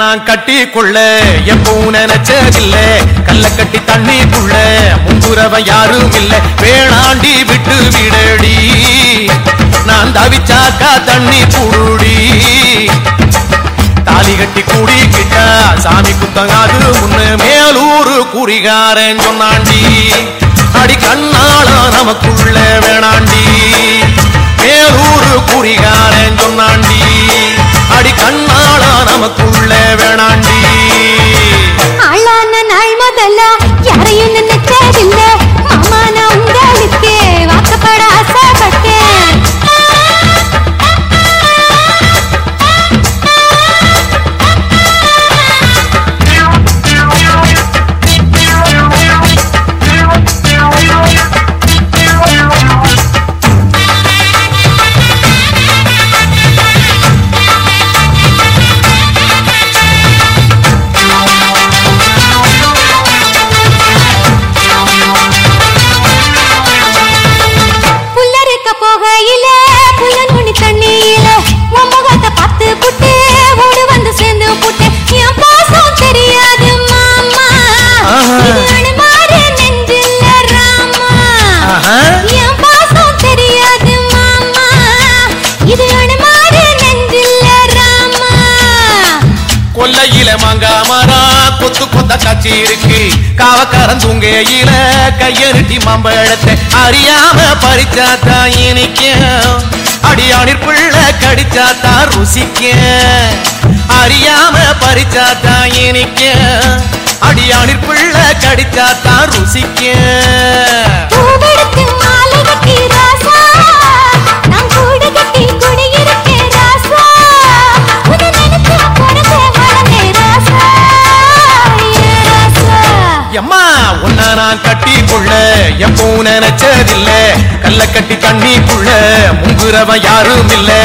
நான் கட்டி கொள்ள எப்பவும் நினைச்சதில்ல கல்ல கட்டி தண்ணிக்குள்ள முங்குறவ யாரும் இல்ல வேளாண்டி விட்டு விடடி. நான் தவிச்சாக்கா தண்ணி புடுடி தாலி கட்டி கூடிக்கிட்டா சாமி குத்தங்காது முன்னு மேலூரு குறிகாரன் சொன்னாண்டி. அடி கண்ணாளா நமக்குள்ள வேணாண்டி. கொத்து இருக்கு. காவக்காரன் தூங்கையில கையெழுட்டி மாம்பழத்தை அறியாம பறிச்சாத்தா இனிக்கும். அடியானிற் பிள்ளை கடிச்சாத்தா ருசிக்க அறியாம பறிச்சாத்தா இனிக்கும். அடியானிற் பிள்ளை கடிச்சாத்தா ருசிக்க எம்மா உன்ன நான் கட்டி புள்ள எப்பவும் நினைச்சதில்ல. கல்ல கட்டி தண்ணி புள்ள முங்குறவன் யாரும் இல்லை.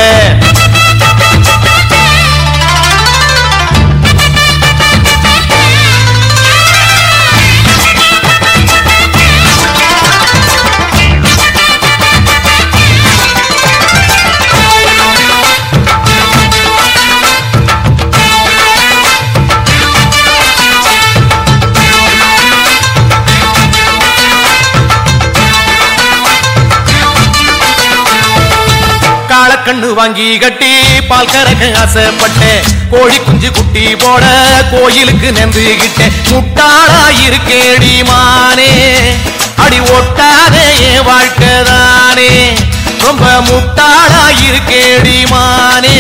கண்ணு வாங்கி கட்டி பால் கறக்க ஆசைப்பட்டேன் கோழி குஞ்சு குட்டி போட கோயிலுக்கு நெந்துகிட்டேன் முட்டாளா இருக்கேடி மானே அடி ஒட்டாதே என் வாழ்க்கைதானே ரொம்ப முட்டாளா இருக்கேடி மானே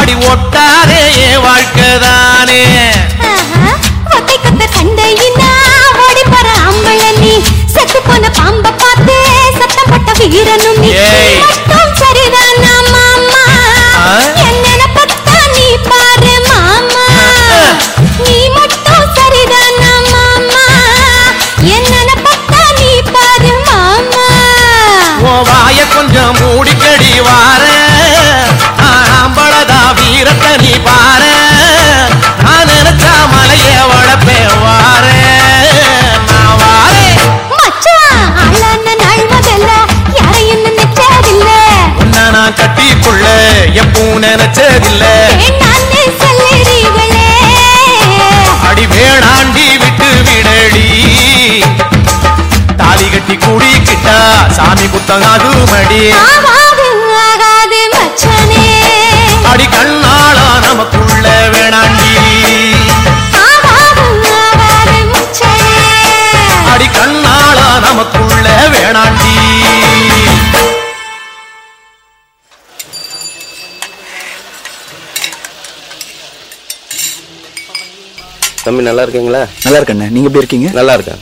அடி ஒட்டாதே என் வாழ்க்கைதானே ஆஹா, நினைச்சதில்ல அடி வேணாண்டி விட்டு விடடி. தாலி கட்டி கூடிக்கிட்டா சாமி குத்தங்காது மடி தம்பி நல்லா இருக்கீங்களா? நல்லா இருக்கண்ணே நீங்க எப்படி இருக்கீங்க? நல்லா இருக்கேன்.